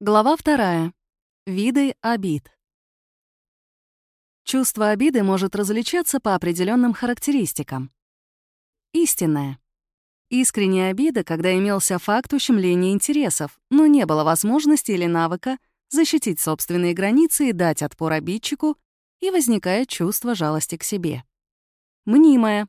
Глава вторая. Виды обид. Чувство обиды может различаться по определенным характеристикам. Истинная. Искренняя обида, когда имелся факт ущемления интересов, но не было возможности или навыка защитить собственные границы и дать отпор обидчику, и возникает чувство жалости к себе. Мнимая.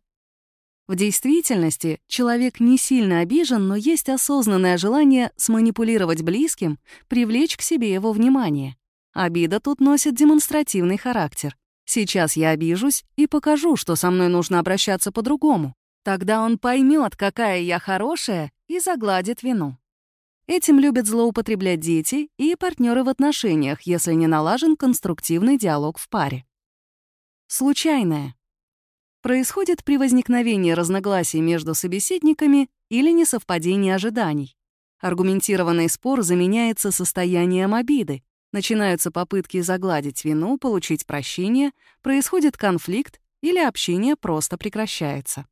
В действительности человек не сильно обижен, но есть осознанное желание сманипулировать близким, привлечь к себе его внимание. Обида тут носит демонстративный характер. Сейчас я обижусь и покажу, что со мной нужно обращаться по-другому. Тогда он поймет, какая я хорошая, и загладит вину. Этим любят злоупотреблять дети и партнеры в отношениях, если не налажен конструктивный диалог в паре. Случайное происходит при возникновении разногласий между собеседниками или несовпадении ожиданий. Аргументированный спор заменяется состоянием обиды, начинаются попытки загладить вину, получить прощение, происходит конфликт или общение просто прекращается.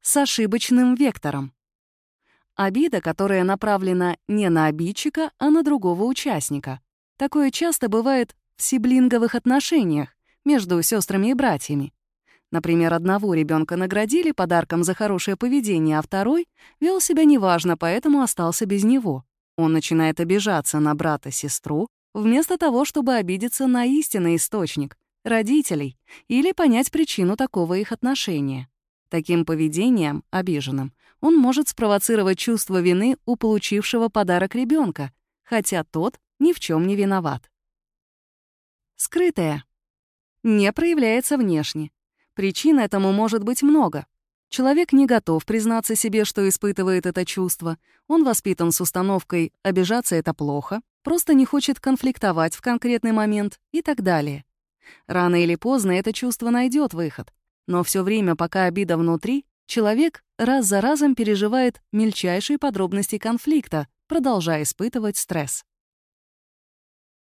С ошибочным вектором. Обида, которая направлена не на обидчика, а на другого участника. Такое часто бывает в сиблинговых отношениях между сестрами и братьями. Например, одного ребенка наградили подарком за хорошее поведение, а второй вел себя неважно, поэтому остался без него. Он начинает обижаться на брата-сестру, вместо того, чтобы обидеться на истинный источник — родителей, или понять причину такого их отношения. Таким поведением, обиженным, он может спровоцировать чувство вины у получившего подарок ребенка, хотя тот ни в чем не виноват. Скрытое. Не проявляется внешне, Причин этому может быть много. Человек не готов признаться себе, что испытывает это чувство. Он воспитан с установкой «обижаться — это плохо», просто не хочет конфликтовать в конкретный момент и так далее. Рано или поздно это чувство найдет выход. Но все время, пока обида внутри, человек раз за разом переживает мельчайшие подробности конфликта, продолжая испытывать стресс.